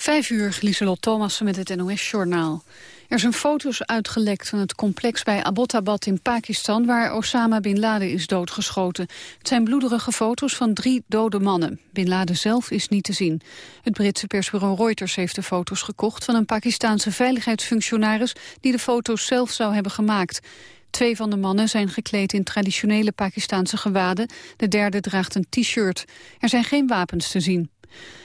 Vijf uur, Lieselot Thomassen met het NOS-journaal. Er zijn foto's uitgelekt van het complex bij Abbottabad in Pakistan... waar Osama Bin Laden is doodgeschoten. Het zijn bloederige foto's van drie dode mannen. Bin Laden zelf is niet te zien. Het Britse persbureau Reuters heeft de foto's gekocht... van een Pakistaanse veiligheidsfunctionaris... die de foto's zelf zou hebben gemaakt. Twee van de mannen zijn gekleed in traditionele Pakistanse gewaden. De derde draagt een t-shirt. Er zijn geen wapens te zien.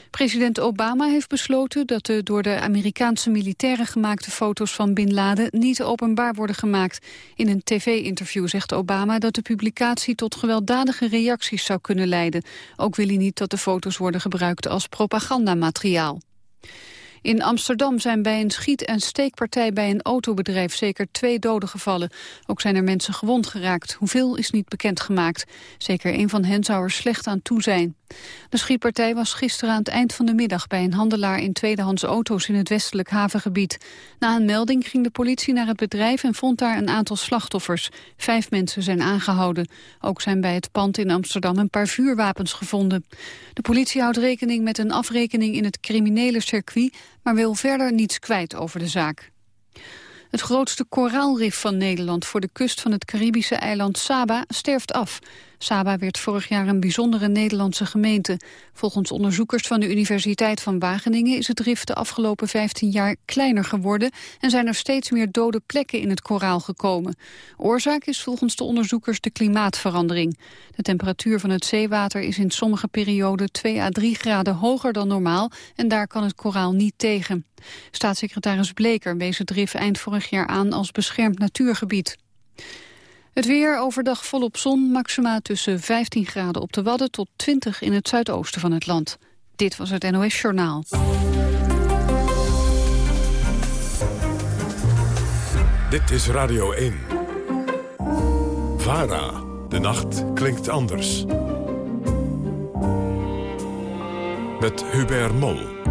President Obama heeft besloten dat de door de Amerikaanse militairen gemaakte foto's van Bin Laden niet openbaar worden gemaakt. In een tv-interview zegt Obama dat de publicatie tot gewelddadige reacties zou kunnen leiden. Ook wil hij niet dat de foto's worden gebruikt als propagandamateriaal. In Amsterdam zijn bij een schiet- en steekpartij bij een autobedrijf zeker twee doden gevallen. Ook zijn er mensen gewond geraakt. Hoeveel is niet bekendgemaakt. Zeker een van hen zou er slecht aan toe zijn. De schietpartij was gisteren aan het eind van de middag bij een handelaar in tweedehands auto's in het westelijk havengebied. Na een melding ging de politie naar het bedrijf en vond daar een aantal slachtoffers. Vijf mensen zijn aangehouden. Ook zijn bij het pand in Amsterdam een paar vuurwapens gevonden. De politie houdt rekening met een afrekening in het criminele circuit, maar wil verder niets kwijt over de zaak. Het grootste koraalrif van Nederland voor de kust van het Caribische eiland Saba sterft af. Saba werd vorig jaar een bijzondere Nederlandse gemeente. Volgens onderzoekers van de Universiteit van Wageningen is het rif de afgelopen 15 jaar kleiner geworden en zijn er steeds meer dode plekken in het koraal gekomen. Oorzaak is volgens de onderzoekers de klimaatverandering. De temperatuur van het zeewater is in sommige perioden 2 à 3 graden hoger dan normaal en daar kan het koraal niet tegen. Staatssecretaris Bleker wees het rif eind vorig jaar aan als beschermd natuurgebied. Het weer overdag volop zon, maxima tussen 15 graden op de Wadden tot 20 in het zuidoosten van het land. Dit was het NOS Journaal. Dit is Radio 1. VARA. De nacht klinkt anders. Met Hubert Mol.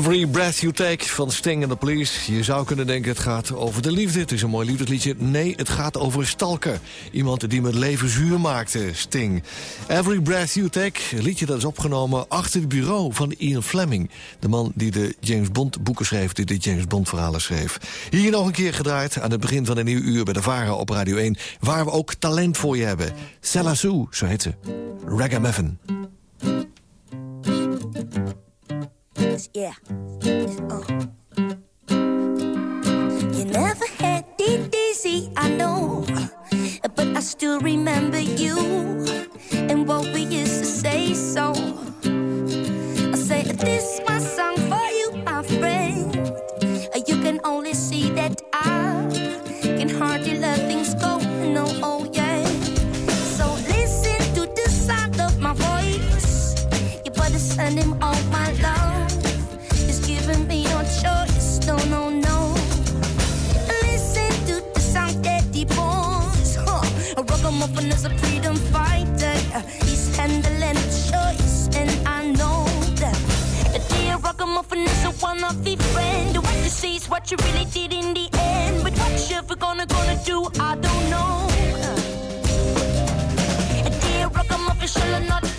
Every Breath You Take van Sting and the Police. Je zou kunnen denken het gaat over de liefde. Het is een mooi liefdesliedje. Nee, het gaat over stalker. Iemand die met leven zuur maakte, Sting. Every Breath You Take, een liedje dat is opgenomen... achter het bureau van Ian Fleming. De man die de James Bond boeken schreef... die de James Bond verhalen schreef. Hier nog een keer gedraaid aan het begin van een nieuw uur... bij de Vara op Radio 1, waar we ook talent voor je hebben. Sella Sue, zo heet ze. Ragamuffin. Yeah. Uh. You never had easy, I know, but I still remember you and what we used to say. So I say this is my song for you, my friend. You can only see that I can hardly let things go. No, oh yeah. So listen to the sound of my voice. You better send him is a freedom fighter. He's handling the choice, and I know that. A dear ragamuffin is a one of the friend. What you see is what you really did in the end. But what you ever gonna gonna do, I don't know. A dear ragamuffin shall not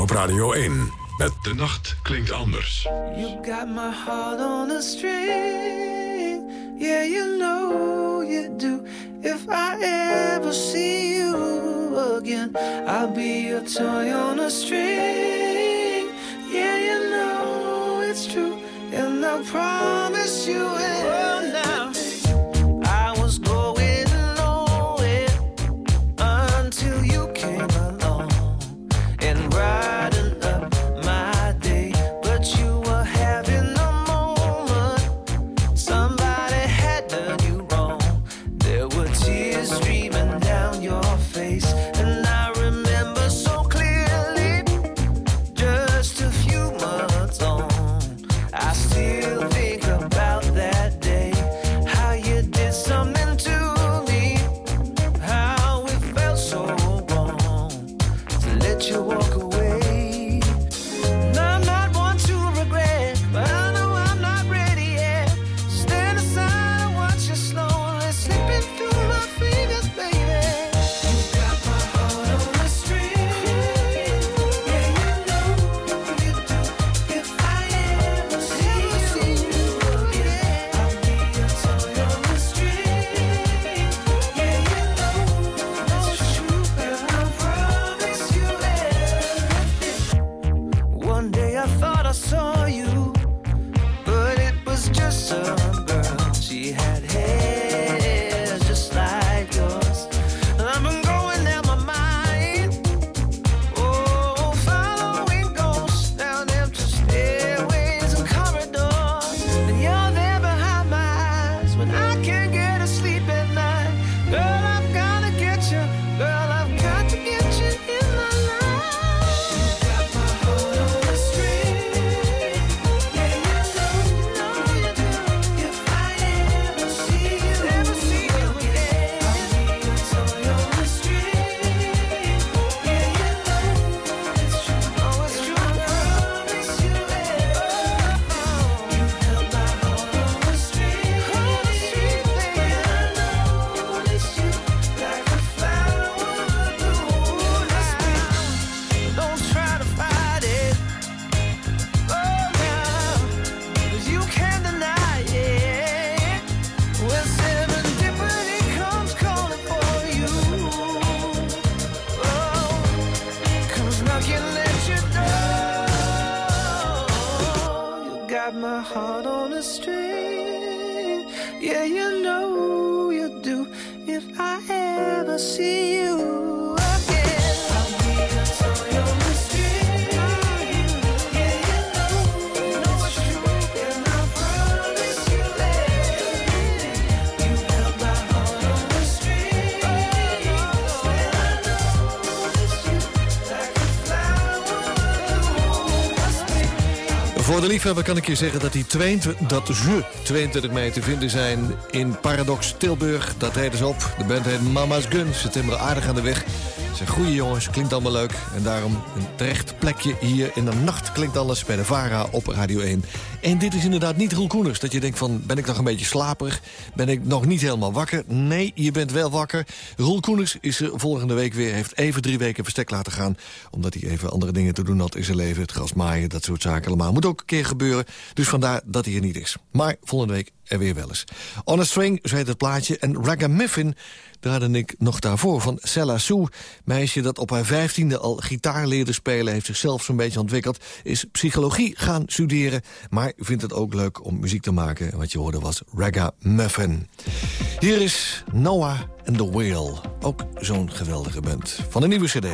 op Radio 1. Met De Nacht Klinkt Anders. You got my heart on a string. Yeah, you know you do. If I ever see you again, I'll be a toy on a string. Yeah, you know it's true. And I promise you liefhebber kan ik je zeggen dat, die 22, dat ze 22 mei te vinden zijn in Paradox Tilburg. Dat reden ze op. De band heet Mama's Gun. Ze timmeren aardig aan de weg. Ze zijn goede jongens, klinkt allemaal leuk. En daarom een terecht plekje hier in de nacht klinkt alles bij de VARA op Radio 1. En dit is inderdaad niet Roel Koeners. Dat je denkt van, ben ik nog een beetje slaperig? Ben ik nog niet helemaal wakker? Nee, je bent wel wakker. Roel Koeners is er volgende week weer. Heeft even drie weken verstek laten gaan. Omdat hij even andere dingen te doen had in zijn leven. Het gras maaien, dat soort zaken allemaal. Moet ook een keer gebeuren. Dus vandaar dat hij er niet is. Maar volgende week er weer wel eens. On a String, zo heet het plaatje. En Ragamuffin draaide ik nog daarvoor van Sella Sue. Meisje dat op haar vijftiende al gitaar leerde spelen... heeft zichzelf zo'n beetje ontwikkeld. Is psychologie gaan studeren. Maar vindt het ook leuk om muziek te maken. En wat je hoorde was Ragamuffin. Hier is Noah and the Whale. Ook zo'n geweldige band. Van een nieuwe cd.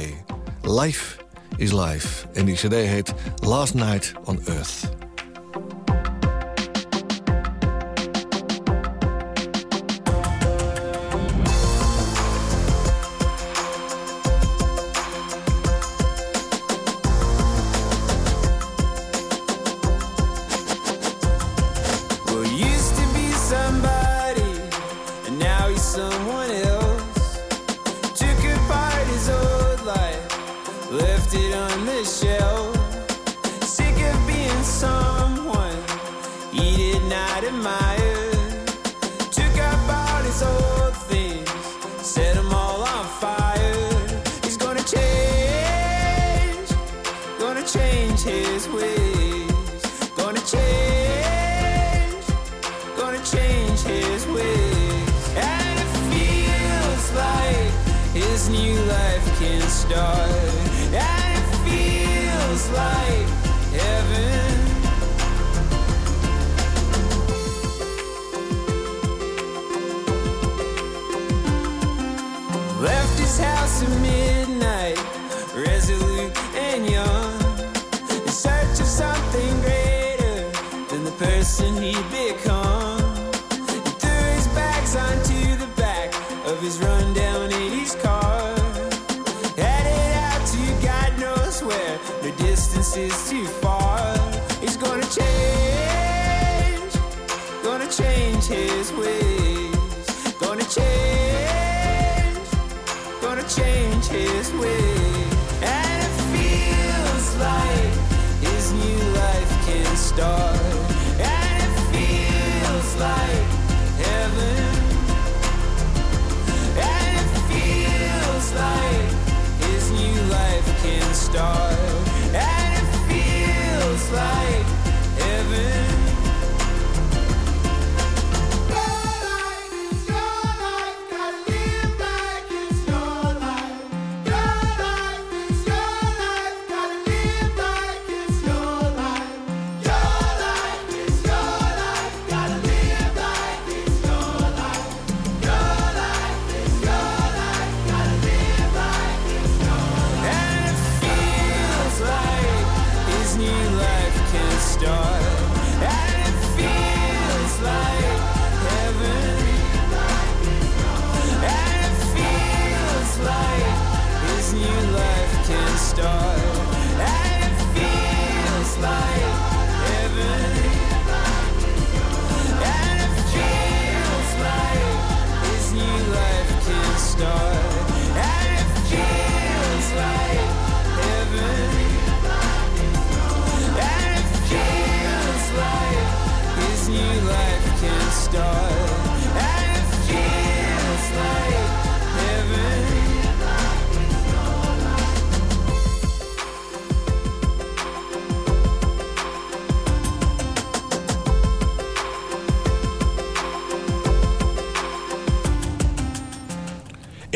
Life is Life. En die cd heet Last Night on Earth.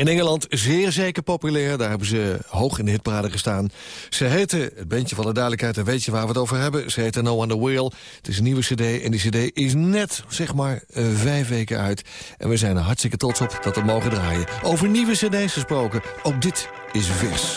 In Engeland zeer zeker populair. Daar hebben ze hoog in de hitparade gestaan. Ze heten, het bandje van de duidelijkheid, en weet je waar we het over hebben. Ze heten No on the Wheel. Het is een nieuwe cd en die cd is net, zeg maar, uh, vijf weken uit. En we zijn er hartstikke trots op dat we mogen draaien. Over nieuwe cd's gesproken, ook dit is vers.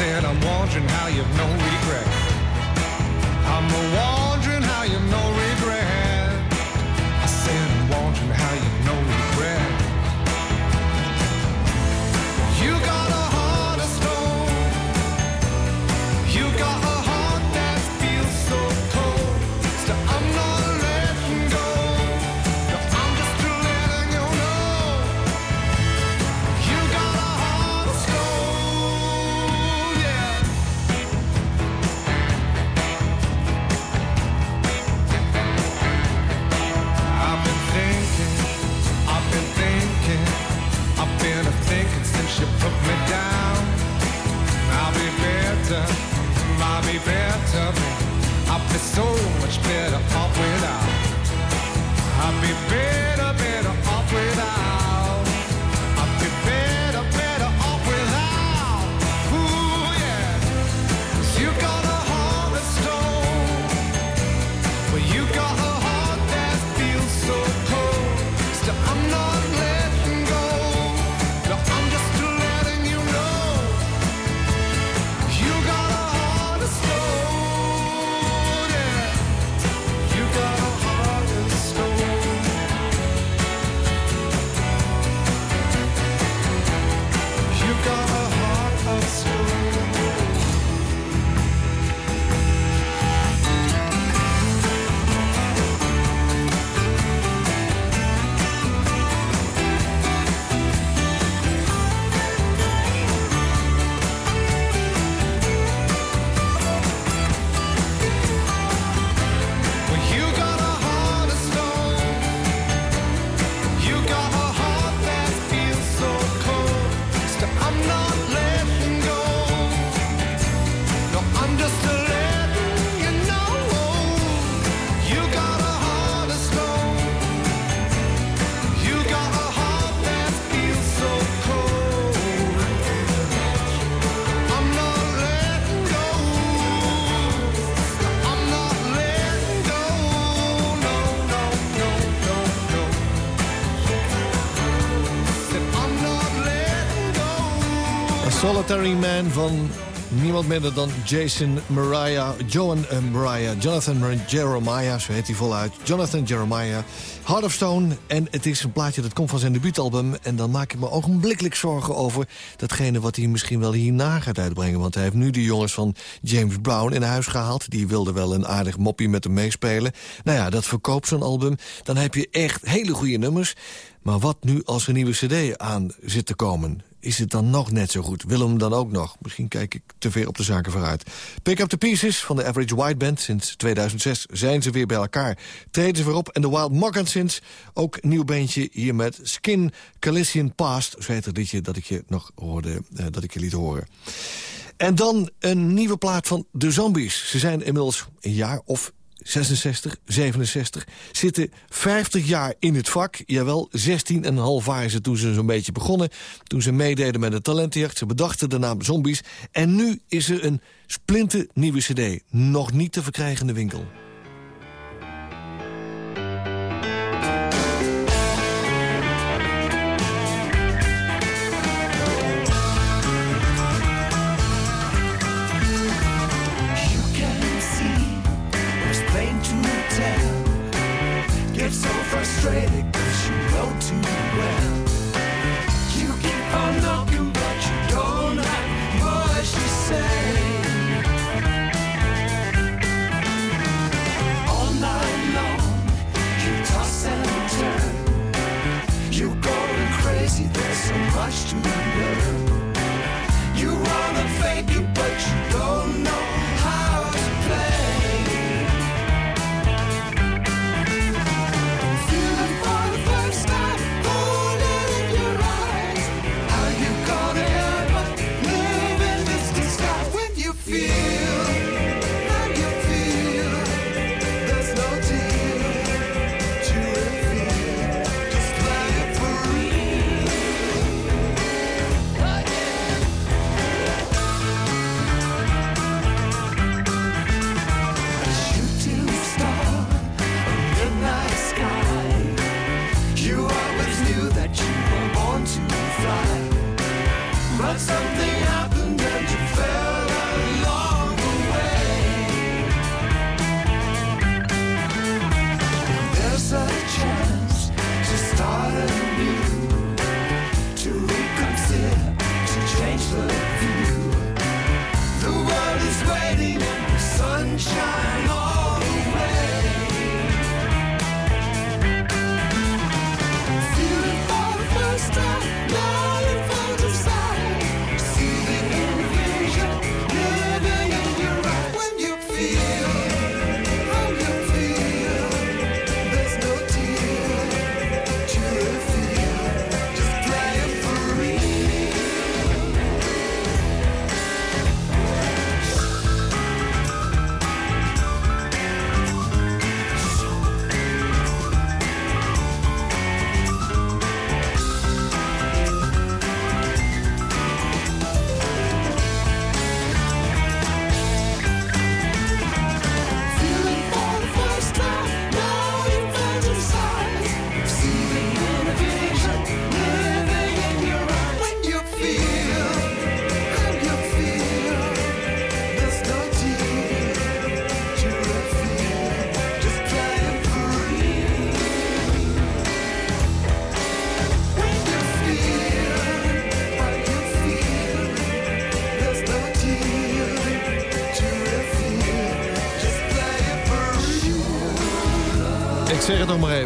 said I'm wondering how you've no regret. I'm wondering how you've no regret. Better, I'll be better, I'll be so much better off without. I'll be better, better off without. Solitary Man van niemand minder dan Jason Mariah, Joan eh, Mariah, Jonathan Jeremiah, zo heet hij voluit. Jonathan Jeremiah, Heart of Stone. En het is een plaatje dat komt van zijn debuutalbum. En dan maak ik me ogenblikkelijk zorgen over datgene wat hij misschien wel hierna gaat uitbrengen. Want hij heeft nu de jongens van James Brown in huis gehaald. Die wilden wel een aardig moppie met hem meespelen. Nou ja, dat verkoopt zo'n album. Dan heb je echt hele goede nummers. Maar wat nu als er een nieuwe cd aan zit te komen? Is het dan nog net zo goed? Wil hem dan ook nog? Misschien kijk ik te ver op de zaken vooruit. Pick Up The Pieces van de Average White Band. Sinds 2006 zijn ze weer bij elkaar. Treden ze weer op. En de Wild Moccasins, ook een nieuw bandje hier met Skin Calician Past. Zo heet het liedje dat ik je nog hoorde, eh, dat ik je liet horen. En dan een nieuwe plaat van de Zombies. Ze zijn inmiddels een jaar of 66, 67, zitten 50 jaar in het vak. Jawel, 16 en een half waren ze toen ze zo'n beetje begonnen. Toen ze meededen met de talentenjacht. Ze bedachten de naam Zombies. En nu is er een splinter nieuwe cd. Nog niet te verkrijgen in de winkel.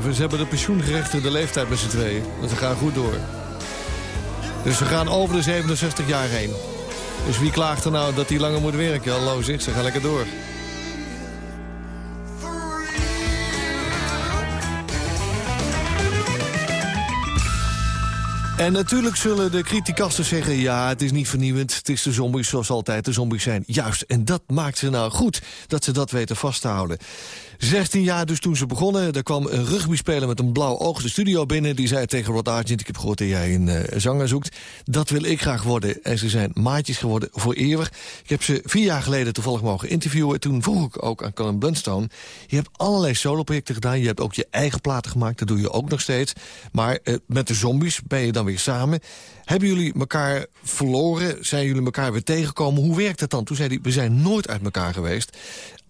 Even, ze hebben de pensioengerechtigde leeftijd met z'n tweeën. Want ze gaan goed door. Dus ze gaan over de 67 jaar heen. Dus wie klaagt er nou dat hij langer moet werken? Hallo zeg, ze gaan lekker door. En natuurlijk zullen de criticasten zeggen... ja, het is niet vernieuwend, het is de zombies zoals altijd de zombies zijn. Juist, en dat maakt ze nou goed, dat ze dat weten vast te houden. 16 jaar dus toen ze begonnen. Er kwam een rugbyspeler met een blauw oog de studio binnen. Die zei tegen Rod Argent, ik heb gehoord dat jij een uh, zanger zoekt. Dat wil ik graag worden. En ze zijn maatjes geworden voor eeuwig. Ik heb ze vier jaar geleden toevallig mogen interviewen. Toen vroeg ik ook aan Colin Blunstone... je hebt allerlei soloprojecten gedaan. Je hebt ook je eigen platen gemaakt. Dat doe je ook nog steeds. Maar uh, met de zombies ben je dan weer samen. Hebben jullie elkaar verloren? Zijn jullie elkaar weer tegengekomen? Hoe werkt dat dan? Toen zei hij, we zijn nooit uit elkaar geweest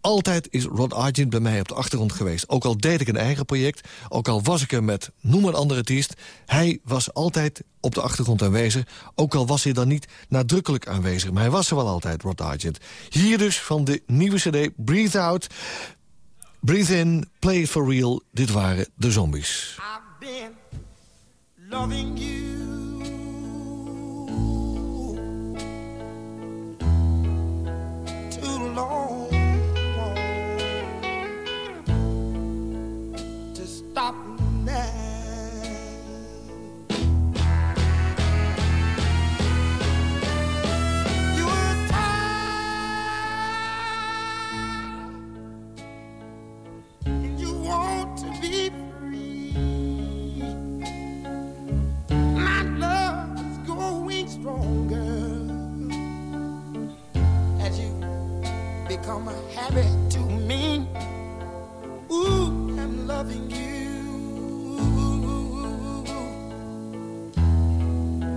altijd is Rod Argent bij mij op de achtergrond geweest. Ook al deed ik een eigen project, ook al was ik er met noem een andere artiest... hij was altijd op de achtergrond aanwezig. Ook al was hij dan niet nadrukkelijk aanwezig. Maar hij was er wel altijd, Rod Argent. Hier dus van de nieuwe cd Breathe Out. Breathe in, play it for real. Dit waren de zombies. I've been loving you. Become a habit to me. Ooh, I'm loving you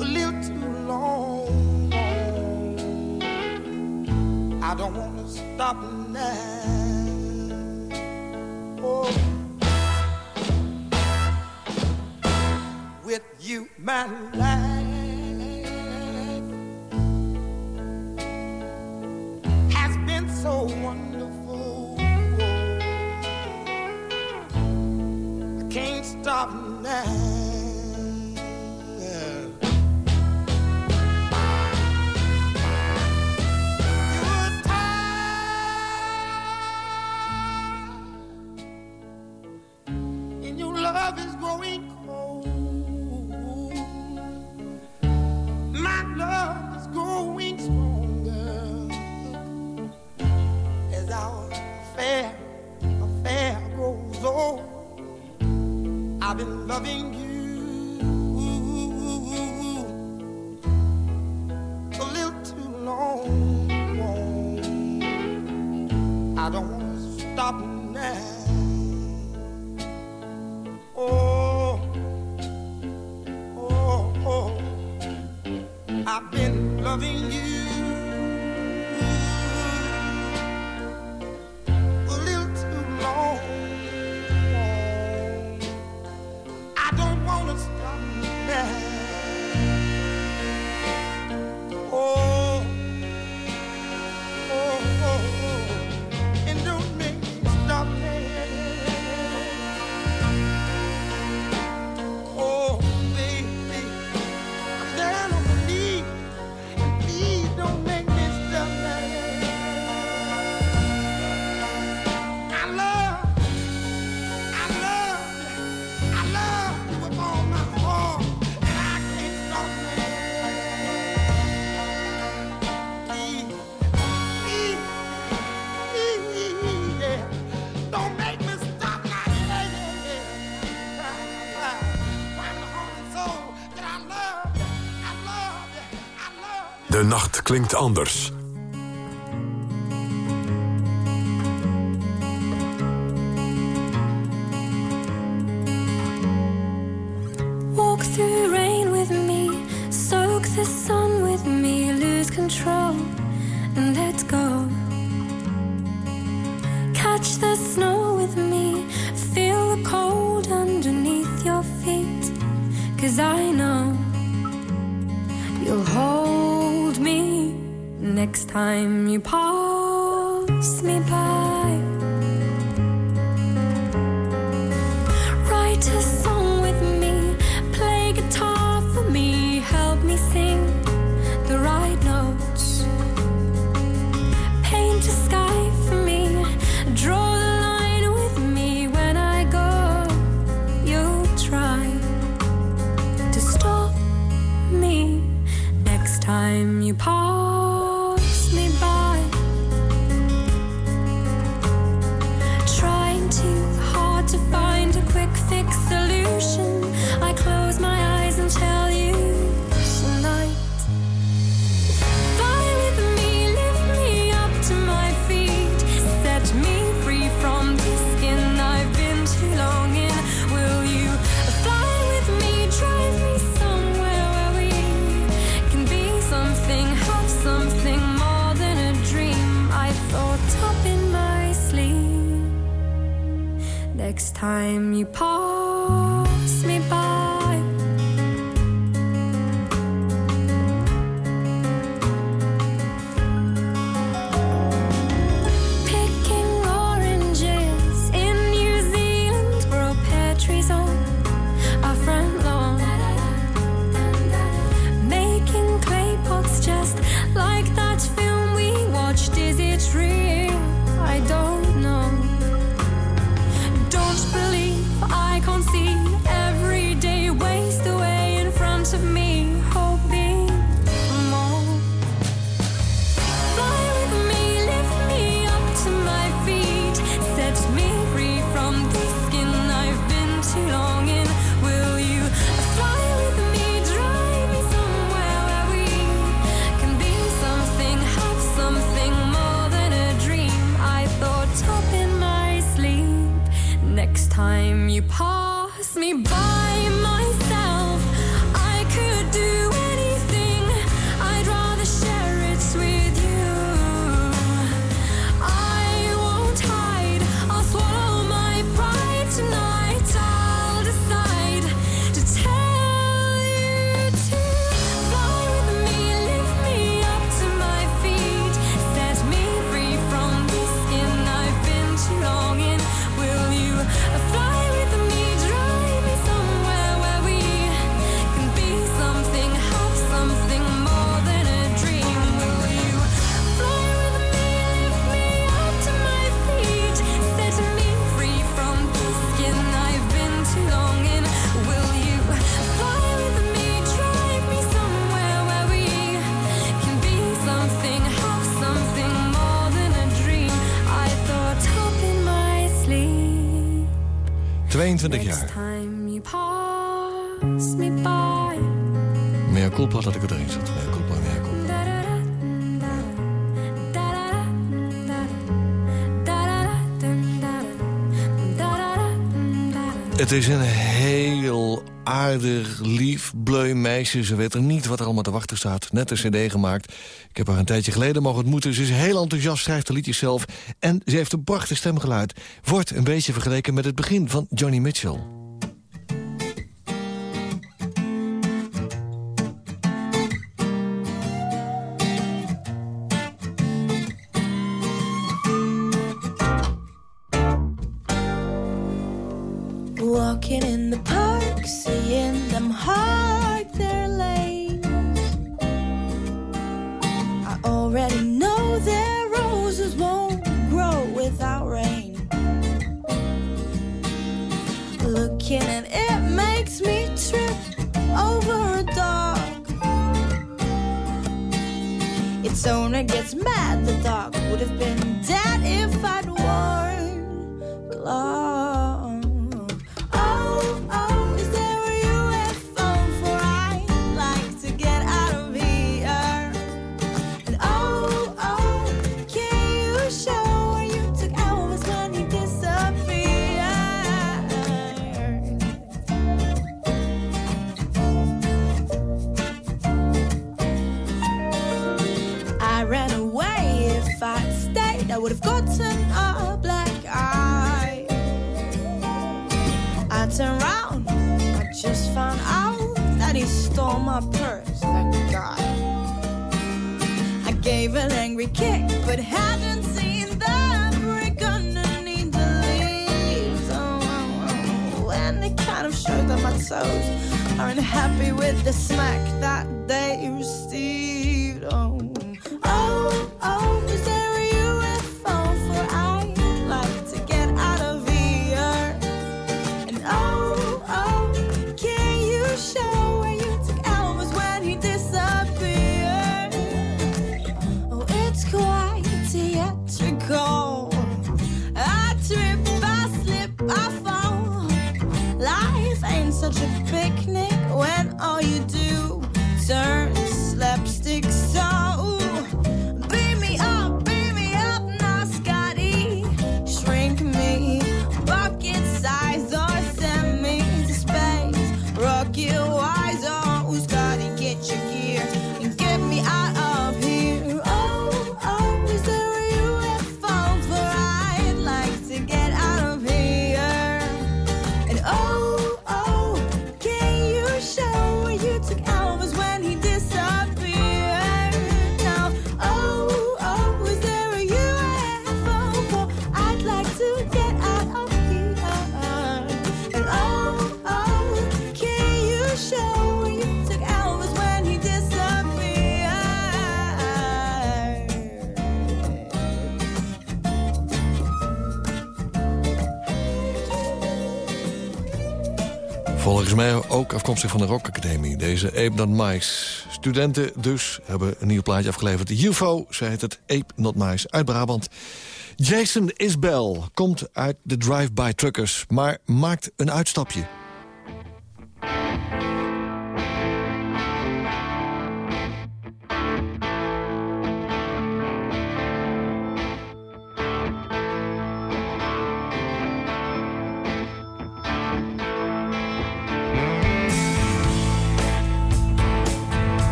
a little too long. I don't want to stop now. Oh, with you, my De nacht klinkt anders. next time you pass me by. 22 jaar. Meer culpa dat ik het eens had. Meer culpa, meer culpa. Het is een heel aardig, lief, bleu meisje. Ze weet er niet wat er allemaal te wachten staat. Net een cd gemaakt. Ik heb haar een tijdje geleden mogen ontmoeten. Ze is heel enthousiast, schrijft de liedjes zelf. En ze heeft een prachtig stemgeluid. Wordt een beetje vergeleken met het begin van Johnny Mitchell. He stole my purse like a god. I gave an angry kick, but hadn't seen the brick underneath the leaves. Oh, oh, oh. And it kind of showed that my toes aren't happy with the smack that they received. concern. Ook afkomstig van de Rock Academie. Deze Ape Not Mice. Studenten dus hebben een nieuw plaatje afgeleverd. UFO, zei het het Ape Not Mice uit Brabant. Jason Isbell komt uit de Drive-By Truckers... maar maakt een uitstapje.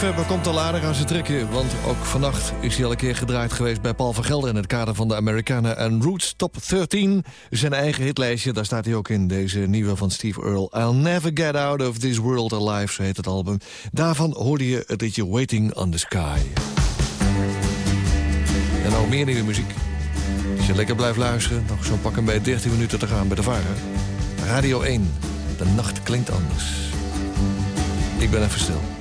Liefhebber komt al aardig aan zijn trekken... want ook vannacht is hij al een keer gedraaid geweest bij Paul van Gelder... in het kader van de Americana en Roots Top 13. Zijn eigen hitlijstje, daar staat hij ook in. Deze nieuwe van Steve Earle. I'll never get out of this world alive, zo heet het album. Daarvan hoorde je het liedje Waiting on the Sky. En nog meer nieuwe muziek. Als je lekker blijft luisteren, nog zo'n pak een bij 13 minuten te gaan bij de Varen. Radio 1, de nacht klinkt anders. Ik ben even stil.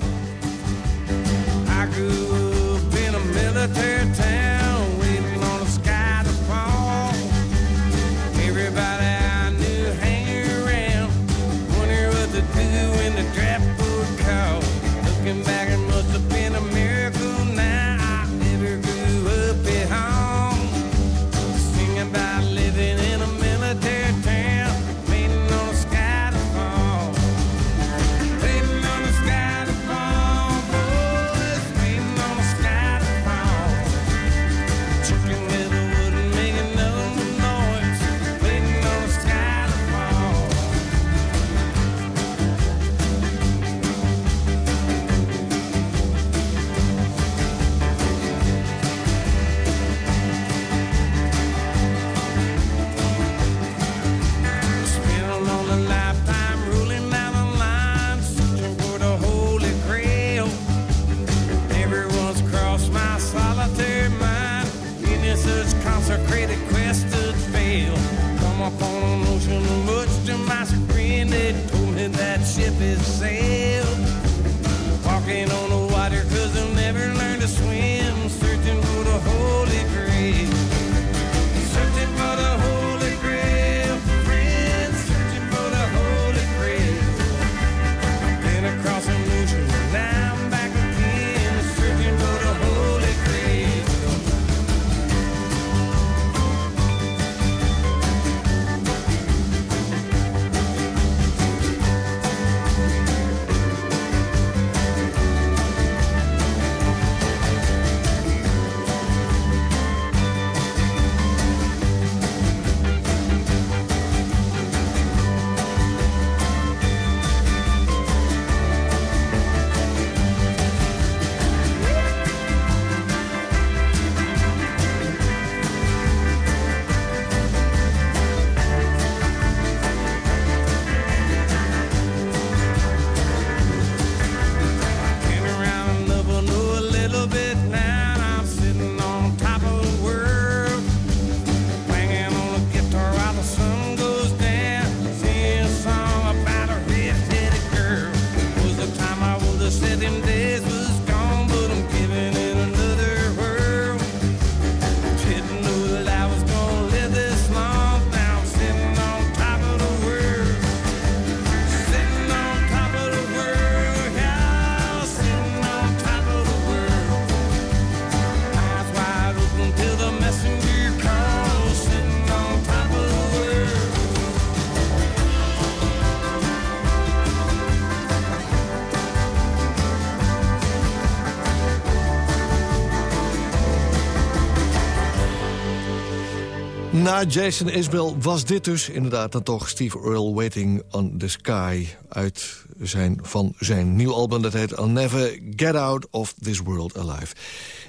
Na Jason Isbell was dit dus inderdaad dan toch Steve Earle Waiting on the Sky... uit zijn, van zijn nieuw album dat heet I'll Never Get Out of This World Alive.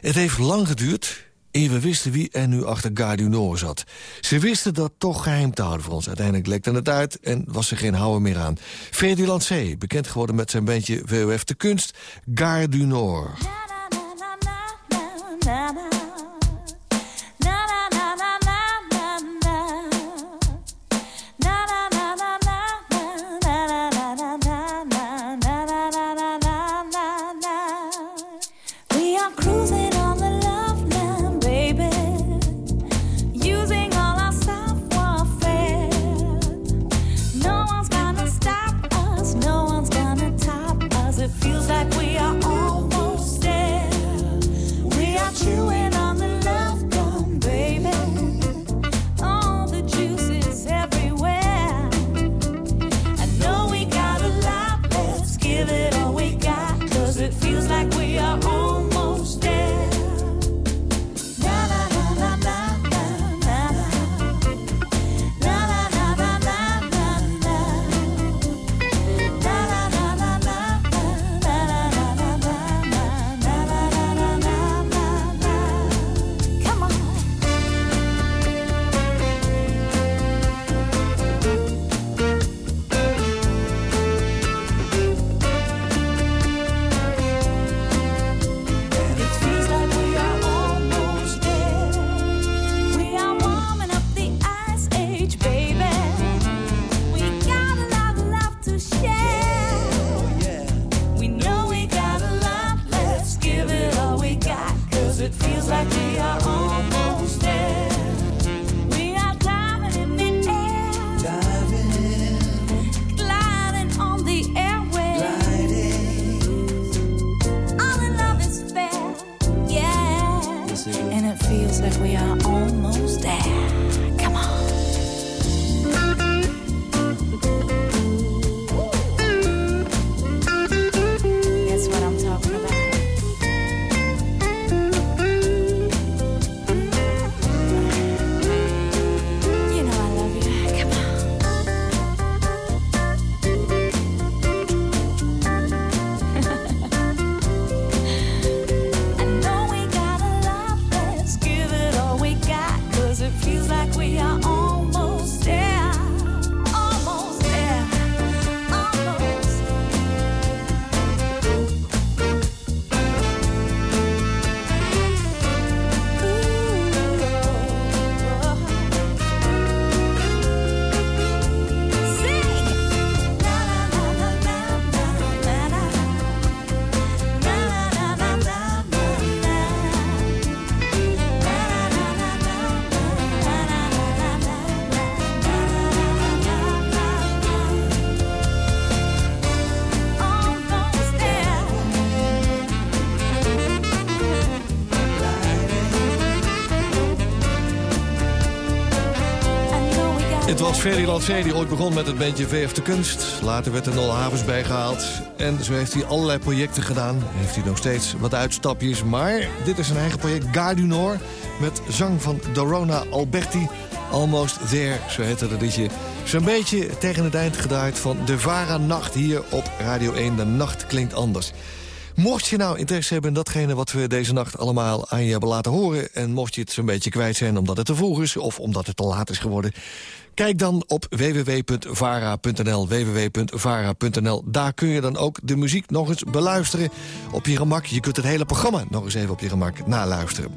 Het heeft lang geduurd eer we wisten wie er nu achter Gare Nord zat. Ze wisten dat toch geheim te houden voor ons. Uiteindelijk lekte het uit en was er geen houden meer aan. Ferdinand C., bekend geworden met zijn bandje WOF de Kunst, Gare Nord. C. die ooit begon met het bandje VF de Kunst. Later werd er Nolle Havens bijgehaald. En zo heeft hij allerlei projecten gedaan. Heeft hij nog steeds wat uitstapjes. Maar dit is zijn eigen project Gare du Nord. Met zang van Dorona Alberti. Almost There, zo heette dat liedje. Zo'n beetje tegen het eind gedraaid van De Vara Nacht hier op Radio 1. De nacht klinkt anders. Mocht je nou interesse hebben in datgene wat we deze nacht allemaal aan je hebben laten horen... en mocht je het zo'n beetje kwijt zijn omdat het te vroeg is of omdat het te laat is geworden... kijk dan op www.vara.nl, www.vara.nl. Daar kun je dan ook de muziek nog eens beluisteren op je gemak. Je kunt het hele programma nog eens even op je gemak naluisteren.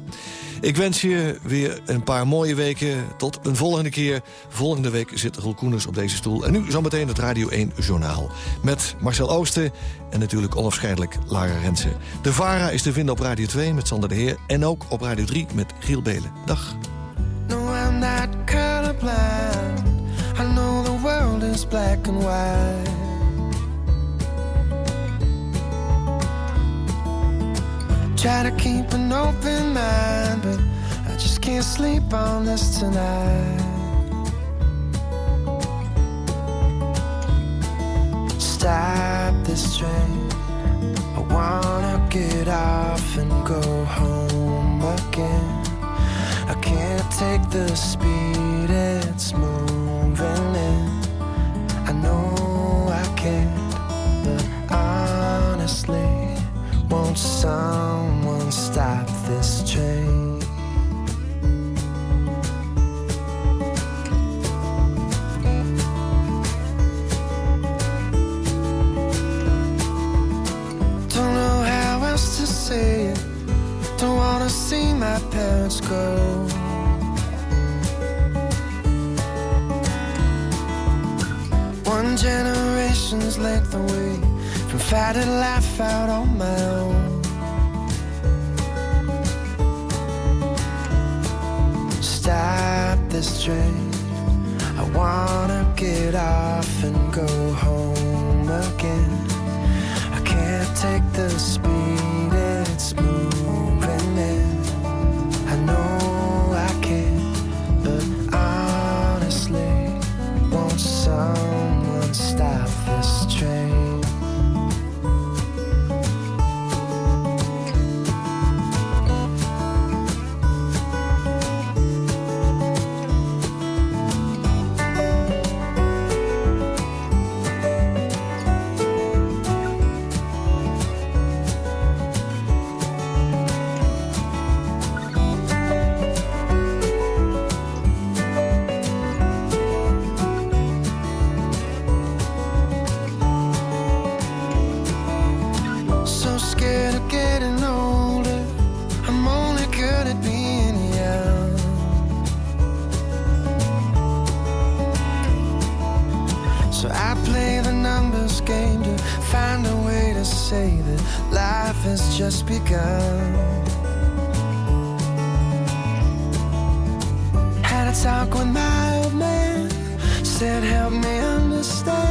Ik wens je weer een paar mooie weken. Tot een volgende keer. Volgende week zit Roel Koeners op deze stoel. En nu zometeen het Radio 1 Journaal. Met Marcel Oosten en natuurlijk onafscheidelijk Lara Rensen. De VARA is te vinden op Radio 2 met Sander de Heer. En ook op Radio 3 met Giel Belen. Dag. I'm not colorblind. I know the world is black and white. Try to keep an open mind, but I just can't sleep on this tonight. Stop this train. I wanna get off and go home again. I can't take the speed it's moving in. I know I can't. I had to laugh out on my own. Stop this train. I wanna get off and go home again. I can't take the speed it's moving. I talk with my old man. Said, help me understand.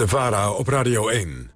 de VARA op Radio 1.